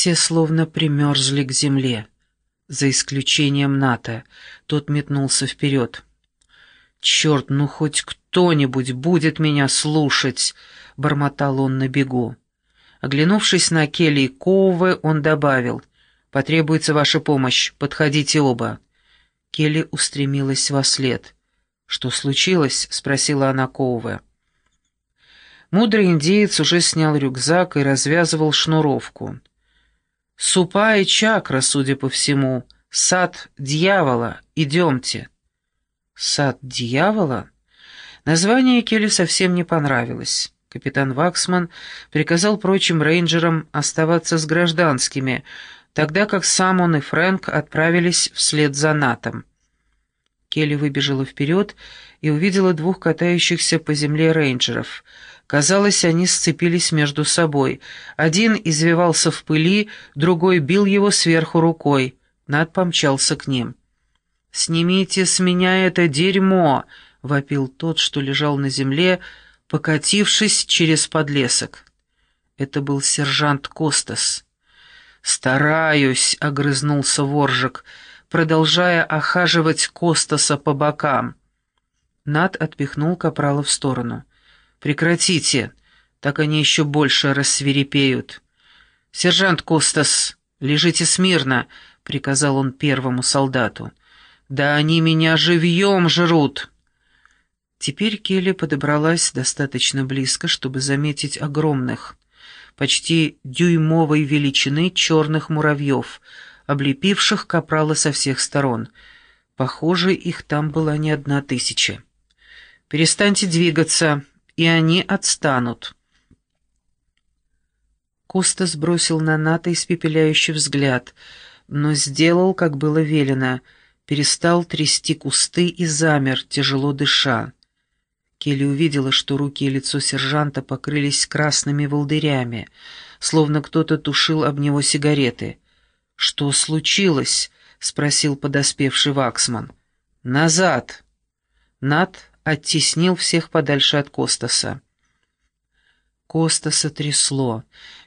Все словно примерзли к земле. За исключением Ната. Тот метнулся вперед. «Черт, ну хоть кто-нибудь будет меня слушать!» — бормотал он на бегу. Оглянувшись на Келли и Коуве, он добавил, «Потребуется ваша помощь, подходите оба». Келли устремилась во след. «Что случилось?» — спросила она Коуве. Мудрый индеец уже снял рюкзак и развязывал шнуровку. «Супа и чакра, судя по всему. Сад дьявола. Идемте». «Сад дьявола?» Название Келли совсем не понравилось. Капитан Ваксман приказал прочим рейнджерам оставаться с гражданскими, тогда как сам он и Фрэнк отправились вслед за Натом. Келли выбежала вперед и увидела двух катающихся по земле рейнджеров. Казалось, они сцепились между собой. Один извивался в пыли, другой бил его сверху рукой. Нат помчался к ним. «Снимите с меня это дерьмо!» — вопил тот, что лежал на земле, — покатившись через подлесок. Это был сержант Костас. «Стараюсь», — огрызнулся Воржик, продолжая охаживать Костаса по бокам. Над отпихнул Капрала в сторону. «Прекратите, так они еще больше рассверепеют». «Сержант Костас, лежите смирно», — приказал он первому солдату. «Да они меня живьем жрут!» Теперь Келли подобралась достаточно близко, чтобы заметить огромных, почти дюймовой величины черных муравьев, облепивших капрала со всех сторон. Похоже, их там была не одна тысяча. «Перестаньте двигаться, и они отстанут». Коста сбросил на Ната испепеляющий взгляд, но сделал, как было велено, перестал трясти кусты и замер, тяжело дыша. Келли увидела, что руки и лицо сержанта покрылись красными волдырями, словно кто-то тушил об него сигареты. «Что случилось?» — спросил подоспевший Ваксман. «Назад!» Над оттеснил всех подальше от Костаса. Костаса трясло.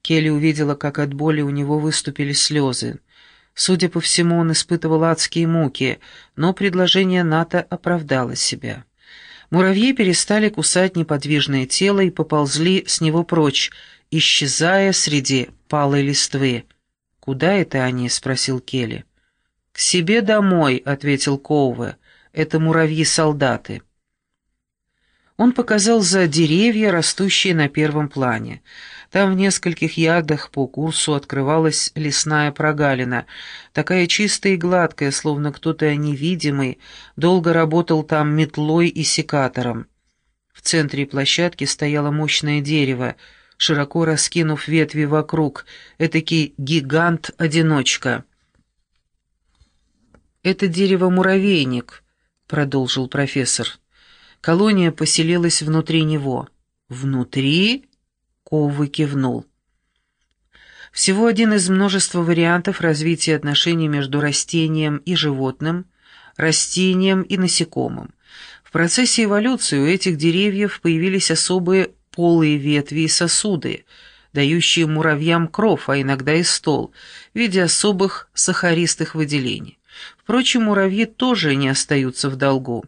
Келли увидела, как от боли у него выступили слезы. Судя по всему, он испытывал адские муки, но предложение Ната оправдало себя. Муравьи перестали кусать неподвижное тело и поползли с него прочь, исчезая среди палой листвы. «Куда это они?» — спросил Келли. «К себе домой», — ответил Коуве. «Это муравьи-солдаты». Он показал за деревья, растущие на первом плане. Там в нескольких ярдах по курсу открывалась лесная прогалина, такая чистая и гладкая, словно кто-то невидимый долго работал там метлой и секатором. В центре площадки стояло мощное дерево, широко раскинув ветви вокруг, этакий гигант-одиночка. «Это дерево-муравейник», — продолжил профессор. Колония поселилась внутри него. «Внутри?» Коувы кивнул. Всего один из множества вариантов развития отношений между растением и животным, растением и насекомым. В процессе эволюции у этих деревьев появились особые полые ветви и сосуды, дающие муравьям кров, а иногда и стол, в виде особых сахаристых выделений. Впрочем, муравьи тоже не остаются в долгу.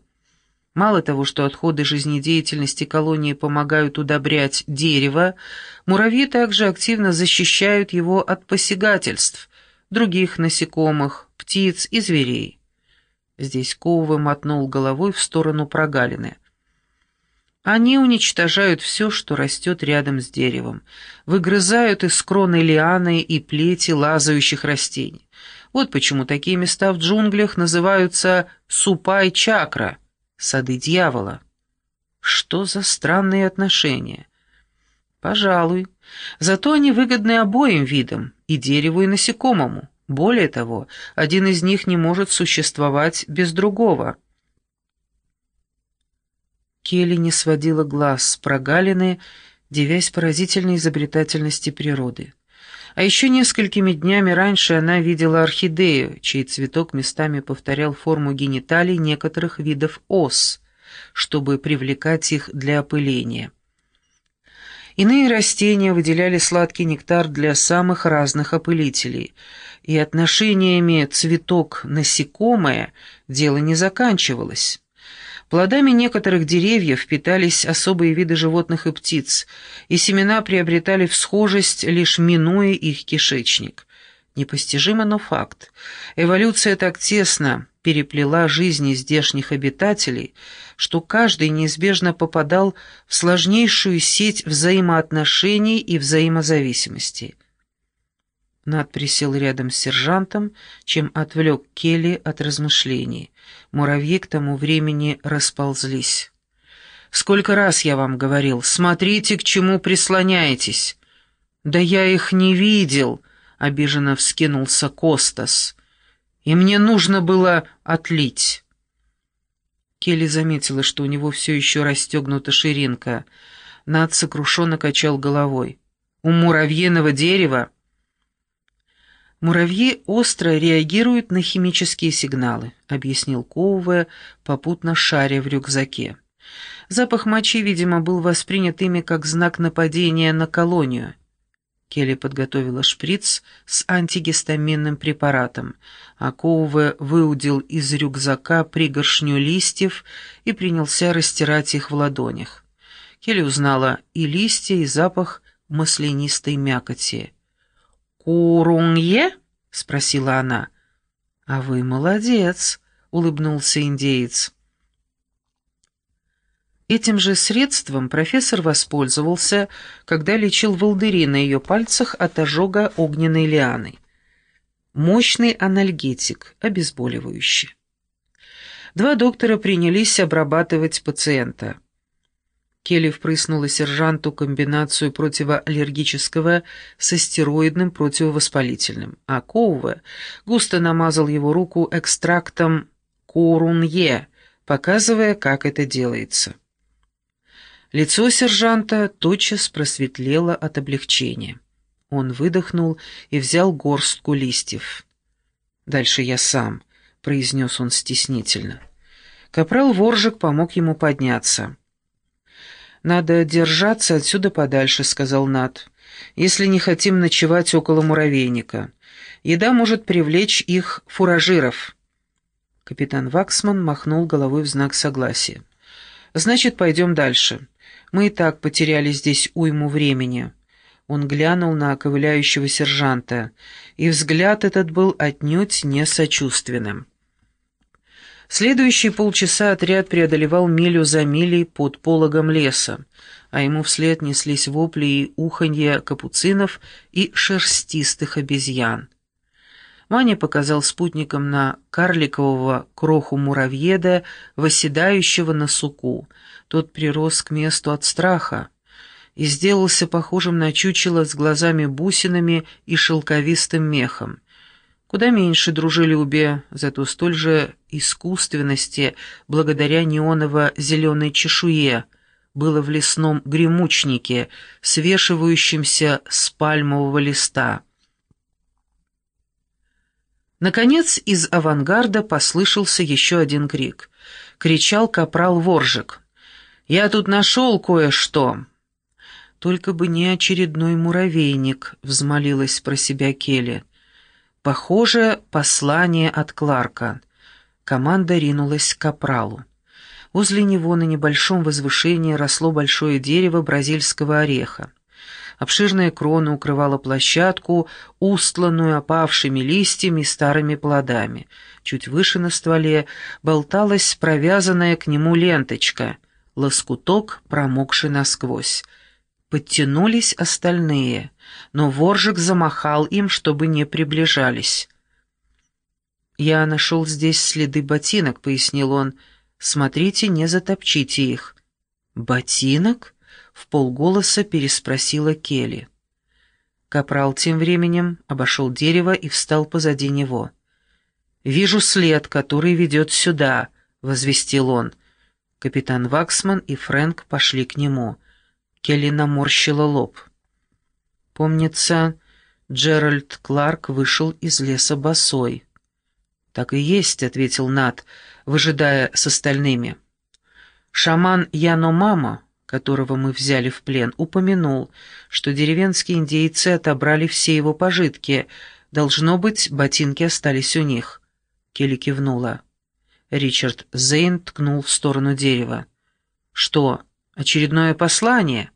Мало того, что отходы жизнедеятельности колонии помогают удобрять дерево, муравьи также активно защищают его от посягательств других насекомых, птиц и зверей. Здесь Коуве мотнул головой в сторону прогалины. Они уничтожают все, что растет рядом с деревом, выгрызают из кроны лианы и плети лазающих растений. Вот почему такие места в джунглях называются супай-чакра — сады дьявола. Что за странные отношения? Пожалуй. Зато они выгодны обоим видам, и дереву, и насекомому. Более того, один из них не может существовать без другого. Келли не сводила глаз с прогалины, девясь поразительной изобретательности природы. А еще несколькими днями раньше она видела орхидею, чей цветок местами повторял форму гениталий некоторых видов ос, чтобы привлекать их для опыления. Иные растения выделяли сладкий нектар для самых разных опылителей, и отношениями цветок-насекомое дело не заканчивалось. Плодами некоторых деревьев питались особые виды животных и птиц, и семена приобретали всхожесть, лишь минуя их кишечник. Непостижимо, но факт. Эволюция так тесно переплела жизни здешних обитателей, что каждый неизбежно попадал в сложнейшую сеть взаимоотношений и взаимозависимостей. Над присел рядом с сержантом, чем отвлек Келли от размышлений. Муравьи к тому времени расползлись. «Сколько раз я вам говорил, смотрите, к чему прислоняетесь!» «Да я их не видел!» — обиженно вскинулся Костас. «И мне нужно было отлить!» Келли заметила, что у него все еще расстегнута ширинка. Над сокрушенно качал головой. «У муравьиного дерева...» «Муравьи остро реагируют на химические сигналы», — объяснил Коуве, попутно шаря в рюкзаке. Запах мочи, видимо, был воспринят ими как знак нападения на колонию. Келли подготовила шприц с антигистаминным препаратом, а Коуве выудил из рюкзака пригоршню листьев и принялся растирать их в ладонях. Келли узнала и листья, и запах маслянистой мякоти. «Курунье?» — спросила она. «А вы молодец», — улыбнулся индеец. Этим же средством профессор воспользовался, когда лечил волдыри на ее пальцах от ожога огненной лианой. Мощный анальгетик, обезболивающий. Два доктора принялись обрабатывать пациента. Келли впрыснула сержанту комбинацию противоаллергического со стероидным противовоспалительным, а Коуве густо намазал его руку экстрактом корунье, показывая, как это делается. Лицо сержанта тотчас просветлело от облегчения. Он выдохнул и взял горстку листьев. «Дальше я сам», — произнес он стеснительно. Капрал Воржик помог ему подняться. «Надо держаться отсюда подальше», — сказал Нат. «если не хотим ночевать около муравейника. Еда может привлечь их фуражиров». Капитан Ваксман махнул головой в знак согласия. «Значит, пойдем дальше. Мы и так потеряли здесь уйму времени». Он глянул на ковыляющего сержанта, и взгляд этот был отнюдь не сочувственным. Следующие полчаса отряд преодолевал милю за милей под пологом леса, а ему вслед неслись вопли и уханье капуцинов и шерстистых обезьян. Ваня показал спутникам на карликового кроху-муравьеда, восседающего на суку. Тот прирос к месту от страха и сделался похожим на чучело с глазами-бусинами и шелковистым мехом. Куда меньше дружелюбия, зато столь же искусственности, благодаря неоново-зеленой чешуе, было в лесном гремучнике, свешивающемся с пальмового листа. Наконец из авангарда послышался еще один крик. Кричал капрал Воржик. «Я тут нашел кое-что!» «Только бы не очередной муравейник», — взмолилась про себя Келли. Похоже, послание от Кларка. Команда ринулась к капралу. Возле него на небольшом возвышении росло большое дерево бразильского ореха. Обширная крона укрывала площадку, устланную опавшими листьями и старыми плодами. Чуть выше на стволе болталась провязанная к нему ленточка, лоскуток, промокший насквозь. Подтянулись остальные, но воржик замахал им, чтобы не приближались. «Я нашел здесь следы ботинок», — пояснил он. «Смотрите, не затопчите их». «Ботинок?» — в полголоса переспросила Келли. Капрал тем временем обошел дерево и встал позади него. «Вижу след, который ведет сюда», — возвестил он. Капитан Ваксман и Фрэнк пошли к нему — Келли наморщила лоб. Помнится, Джеральд Кларк вышел из леса босой. «Так и есть», — ответил Нат, выжидая с остальными. «Шаман Яно Мама, которого мы взяли в плен, упомянул, что деревенские индейцы отобрали все его пожитки. Должно быть, ботинки остались у них. Келли кивнула. Ричард Зейн ткнул в сторону дерева. «Что, очередное послание?»